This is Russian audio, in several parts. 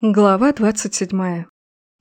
Глава 27.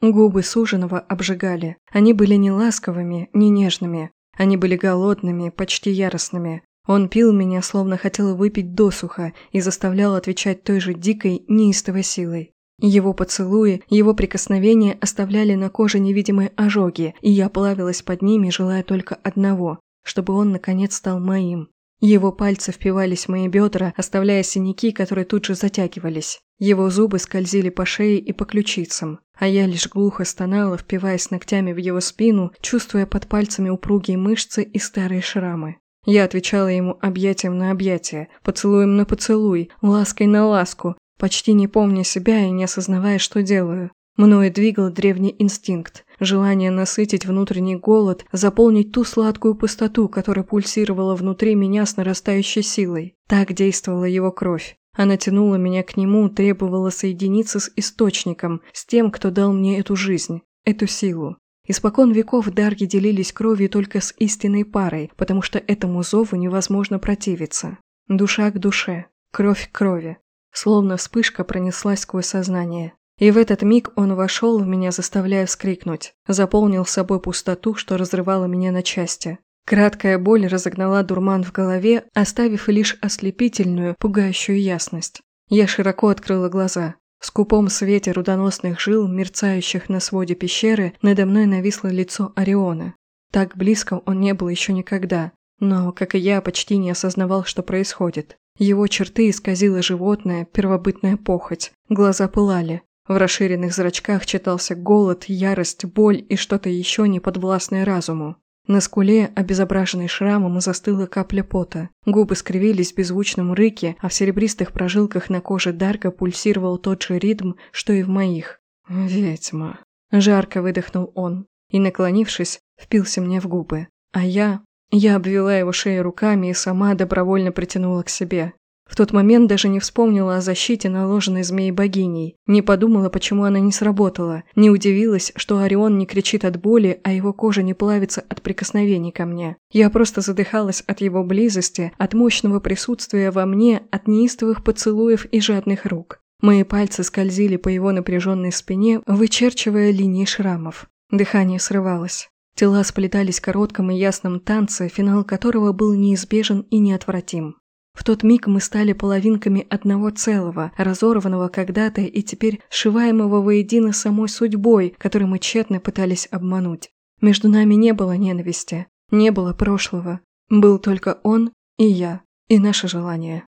Губы суженого обжигали. Они были не ласковыми, не нежными. Они были голодными, почти яростными. Он пил меня, словно хотел выпить досуха, и заставлял отвечать той же дикой, неистовой силой. Его поцелуи, его прикосновения оставляли на коже невидимые ожоги, и я плавилась под ними, желая только одного – чтобы он, наконец, стал моим. Его пальцы впивались в мои бедра, оставляя синяки, которые тут же затягивались. Его зубы скользили по шее и по ключицам, а я лишь глухо стонала, впиваясь ногтями в его спину, чувствуя под пальцами упругие мышцы и старые шрамы. Я отвечала ему объятием на объятие, поцелуем на поцелуй, лаской на ласку, почти не помня себя и не осознавая, что делаю. Мною двигал древний инстинкт, желание насытить внутренний голод, заполнить ту сладкую пустоту, которая пульсировала внутри меня с нарастающей силой. Так действовала его кровь. Она тянула меня к нему, требовала соединиться с источником, с тем, кто дал мне эту жизнь, эту силу. Испокон веков дарги делились кровью только с истинной парой, потому что этому зову невозможно противиться. Душа к душе, кровь к крови. Словно вспышка пронеслась сквозь сознание. И в этот миг он вошел в меня, заставляя вскрикнуть, заполнил собой пустоту, что разрывала меня на части. Краткая боль разогнала дурман в голове, оставив лишь ослепительную, пугающую ясность. Я широко открыла глаза. В скупом свете рудоносных жил, мерцающих на своде пещеры, надо мной нависло лицо Ориона. Так близко он не был еще никогда, но, как и я, почти не осознавал, что происходит. Его черты исказила животное, первобытная похоть, глаза пылали, в расширенных зрачках читался голод, ярость, боль и что-то еще неподвластное разуму. На скуле, обезображенной шрамом, застыла капля пота. Губы скривились в беззвучном рыке, а в серебристых прожилках на коже Дарка пульсировал тот же ритм, что и в моих. «Ведьма!» – жарко выдохнул он и, наклонившись, впился мне в губы. А я... Я обвела его шею руками и сама добровольно притянула к себе. В тот момент даже не вспомнила о защите, наложенной змеей богиней. Не подумала, почему она не сработала. Не удивилась, что Орион не кричит от боли, а его кожа не плавится от прикосновений ко мне. Я просто задыхалась от его близости, от мощного присутствия во мне, от неистовых поцелуев и жадных рук. Мои пальцы скользили по его напряженной спине, вычерчивая линии шрамов. Дыхание срывалось. Тела сплетались в коротком и ясном танце, финал которого был неизбежен и неотвратим. В тот миг мы стали половинками одного целого, разорванного когда-то и теперь сшиваемого воедино самой судьбой, которую мы тщетно пытались обмануть. Между нами не было ненависти, не было прошлого. Был только он и я, и наше желание.